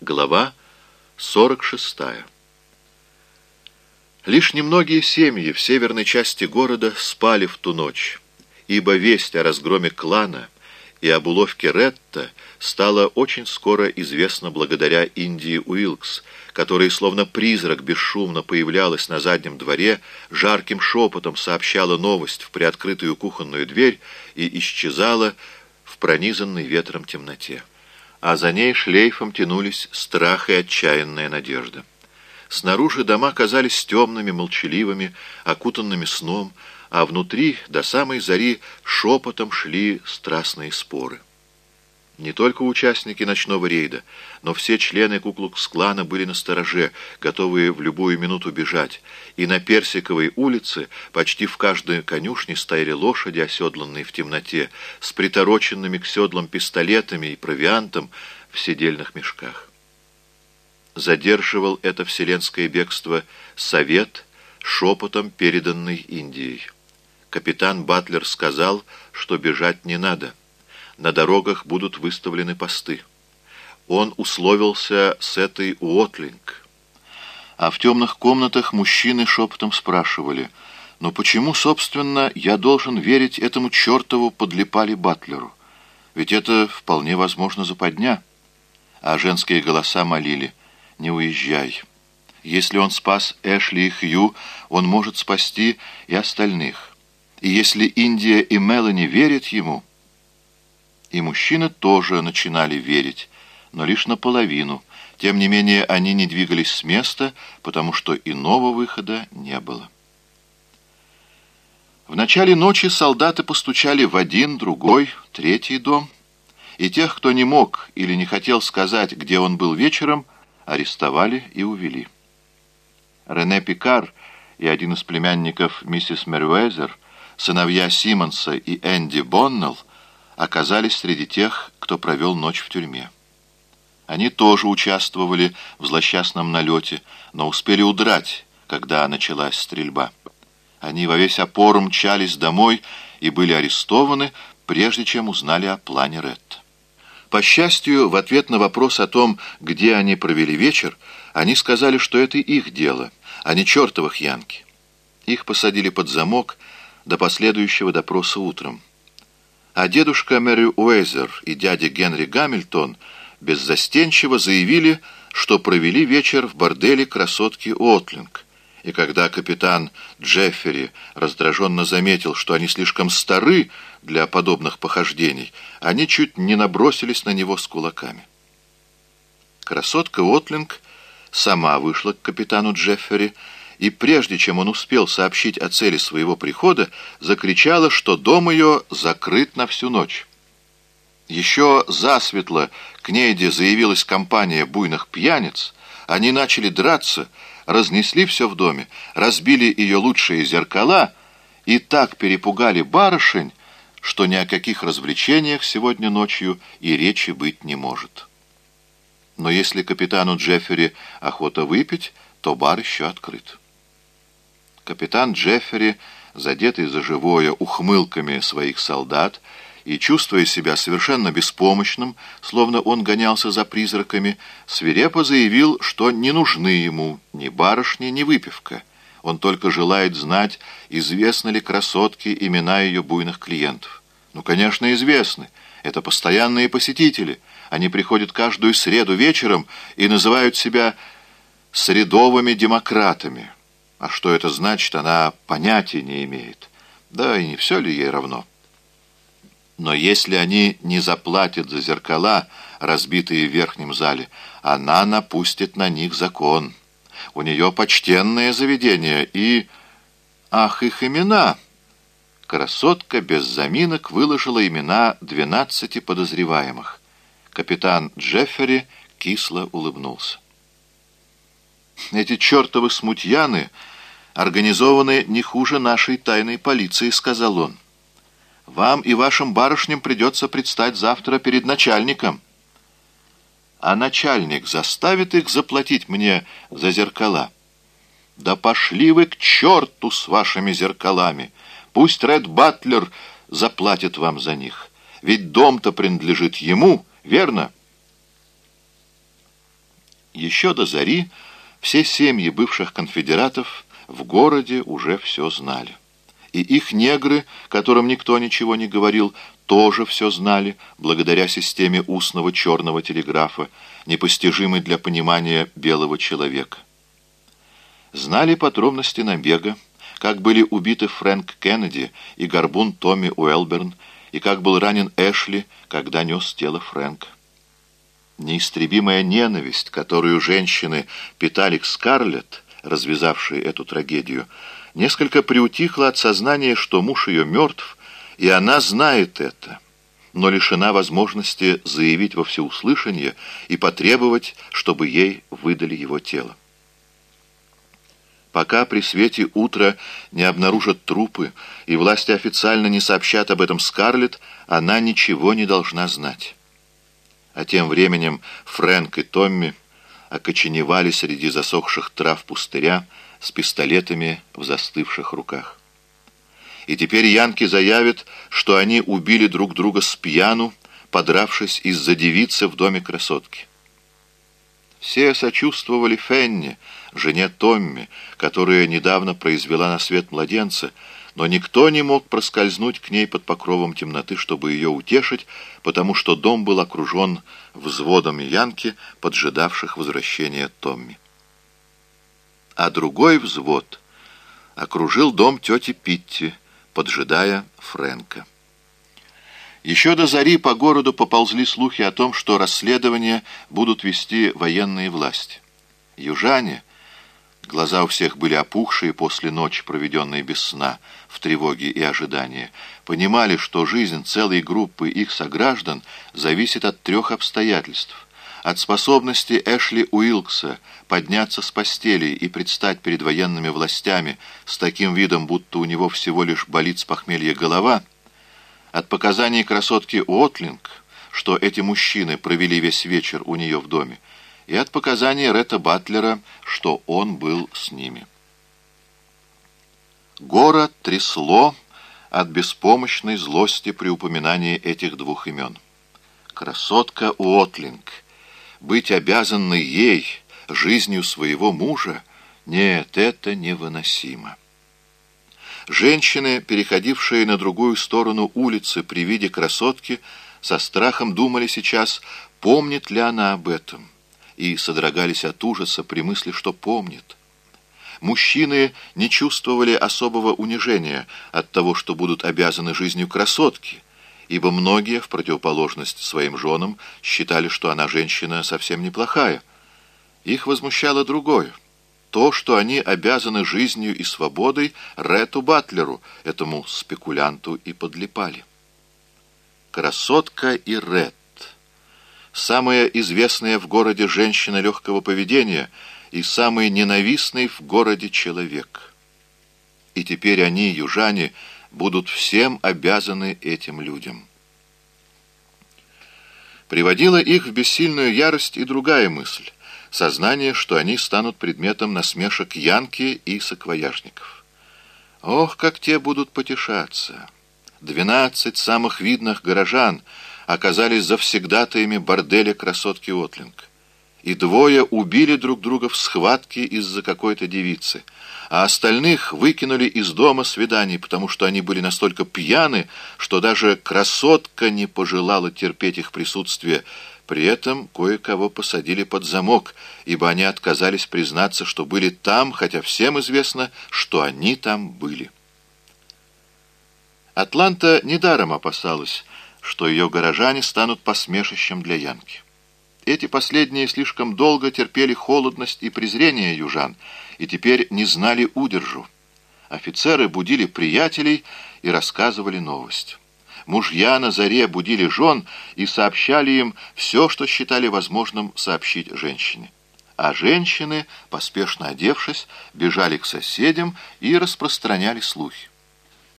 Глава 46. Лишь немногие семьи в северной части города спали в ту ночь, ибо весть о разгроме клана и об уловке Ретта стала очень скоро известна благодаря Индии Уилкс, которая словно призрак бесшумно появлялась на заднем дворе, жарким шепотом сообщала новость в приоткрытую кухонную дверь и исчезала в пронизанной ветром темноте. А за ней шлейфом тянулись страх и отчаянная надежда. Снаружи дома казались темными, молчаливыми, окутанными сном, а внутри до самой зари шепотом шли страстные споры. Не только участники ночного рейда, но все члены Куклукс-клана были на стороже, готовые в любую минуту бежать, и на Персиковой улице почти в каждой конюшне стояли лошади, оседланные в темноте, с притороченными к седлам пистолетами и провиантом в седельных мешках. Задерживал это вселенское бегство совет, шепотом переданный Индией. Капитан Батлер сказал, что бежать не надо — на дорогах будут выставлены посты. Он условился с этой Уотлинг. А в темных комнатах мужчины шепотом спрашивали, «Но почему, собственно, я должен верить этому чертову подлипали Батлеру? Ведь это вполне возможно западня». А женские голоса молили, «Не уезжай». Если он спас Эшли и Хью, он может спасти и остальных. И если Индия и Мелани верят ему, и мужчины тоже начинали верить, но лишь наполовину. Тем не менее, они не двигались с места, потому что иного выхода не было. В начале ночи солдаты постучали в один, другой, третий дом, и тех, кто не мог или не хотел сказать, где он был вечером, арестовали и увели. Рене Пикар и один из племянников миссис Мерюэзер, сыновья Симмонса и Энди Боннелл, оказались среди тех, кто провел ночь в тюрьме. Они тоже участвовали в злосчастном налете, но успели удрать, когда началась стрельба. Они во весь опор мчались домой и были арестованы, прежде чем узнали о плане Ретта. По счастью, в ответ на вопрос о том, где они провели вечер, они сказали, что это их дело, а не чертовых Янки. Их посадили под замок до последующего допроса утром а дедушка Мэри Уэйзер и дядя Генри Гамильтон беззастенчиво заявили, что провели вечер в борделе красотки Отлинг. И когда капитан Джеффери раздраженно заметил, что они слишком стары для подобных похождений, они чуть не набросились на него с кулаками. Красотка Отлинг сама вышла к капитану Джеффери, и прежде чем он успел сообщить о цели своего прихода, закричала, что дом ее закрыт на всю ночь. Еще засветло к Нейде заявилась компания буйных пьяниц, они начали драться, разнесли все в доме, разбили ее лучшие зеркала и так перепугали барышень, что ни о каких развлечениях сегодня ночью и речи быть не может. Но если капитану Джеффери охота выпить, то бар еще открыт. Капитан Джеффери, задетый за живое ухмылками своих солдат и чувствуя себя совершенно беспомощным, словно он гонялся за призраками, свирепо заявил, что не нужны ему ни барышни, ни выпивка. Он только желает знать, известны ли красотке имена ее буйных клиентов. Ну, конечно, известны. Это постоянные посетители. Они приходят каждую среду вечером и называют себя «средовыми демократами». А что это значит, она понятия не имеет. Да и не все ли ей равно? Но если они не заплатят за зеркала, разбитые в верхнем зале, она напустит на них закон. У нее почтенное заведение и... Ах, их имена! Красотка без заминок выложила имена двенадцати подозреваемых. Капитан Джеффери кисло улыбнулся. Эти чертовы смутьяны организованы не хуже нашей тайной полиции», — сказал он. «Вам и вашим барышням придется предстать завтра перед начальником». «А начальник заставит их заплатить мне за зеркала?» «Да пошли вы к черту с вашими зеркалами! Пусть Ред Батлер заплатит вам за них, ведь дом-то принадлежит ему, верно?» Еще до зари все семьи бывших конфедератов в городе уже все знали. И их негры, которым никто ничего не говорил, тоже все знали, благодаря системе устного черного телеграфа, непостижимой для понимания белого человека. Знали подробности набега, как были убиты Фрэнк Кеннеди и горбун Томми Уэлберн, и как был ранен Эшли, когда нес тело Фрэнка. Неистребимая ненависть, которую женщины питали к Скарлетт, развязавшей эту трагедию, несколько приутихла от сознания, что муж ее мертв, и она знает это, но лишена возможности заявить во всеуслышание и потребовать, чтобы ей выдали его тело. Пока при свете утра не обнаружат трупы и власти официально не сообщат об этом Скарлетт, она ничего не должна знать. А тем временем Фрэнк и Томми окоченевали среди засохших трав пустыря с пистолетами в застывших руках. И теперь янки заявят, что они убили друг друга с пьяну, подравшись из-за девицы в доме красотки. Все сочувствовали Фенни, жене Томми, которая недавно произвела на свет младенца, но никто не мог проскользнуть к ней под покровом темноты, чтобы ее утешить, потому что дом был окружен взводом янки, поджидавших возвращения Томми. А другой взвод окружил дом тети Питти, поджидая Фрэнка. Еще до зари по городу поползли слухи о том, что расследование будут вести военные власти. Южане, Глаза у всех были опухшие после ночи, проведенной без сна, в тревоге и ожидании. Понимали, что жизнь целой группы их сограждан зависит от трех обстоятельств. От способности Эшли Уилкса подняться с постели и предстать перед военными властями с таким видом, будто у него всего лишь болит с похмелья голова. От показаний красотки Уотлинг, что эти мужчины провели весь вечер у нее в доме и от показаний Ретта Батлера, что он был с ними. Город трясло от беспомощной злости при упоминании этих двух имен. Красотка Уотлинг, быть обязанной ей, жизнью своего мужа, нет, это невыносимо. Женщины, переходившие на другую сторону улицы при виде красотки, со страхом думали сейчас, помнит ли она об этом и содрогались от ужаса при мысли, что помнит. Мужчины не чувствовали особого унижения от того, что будут обязаны жизнью красотки, ибо многие, в противоположность своим женам, считали, что она женщина совсем неплохая. Их возмущало другое. То, что они обязаны жизнью и свободой Рету Батлеру, этому спекулянту и подлипали. Красотка и Рет самая известная в городе женщина легкого поведения и самый ненавистный в городе человек. И теперь они, южане, будут всем обязаны этим людям. Приводила их в бессильную ярость и другая мысль — сознание, что они станут предметом насмешек янки и саквояжников. Ох, как те будут потешаться! Двенадцать самых видных горожан — оказались завсегдатаями борделя красотки Отлинг. И двое убили друг друга в схватке из-за какой-то девицы, а остальных выкинули из дома свиданий, потому что они были настолько пьяны, что даже красотка не пожелала терпеть их присутствие. При этом кое-кого посадили под замок, ибо они отказались признаться, что были там, хотя всем известно, что они там были. Атланта недаром опасалась, что ее горожане станут посмешищем для Янки. Эти последние слишком долго терпели холодность и презрение южан, и теперь не знали удержу. Офицеры будили приятелей и рассказывали новость. Мужья на заре будили жен и сообщали им все, что считали возможным сообщить женщине. А женщины, поспешно одевшись, бежали к соседям и распространяли слухи.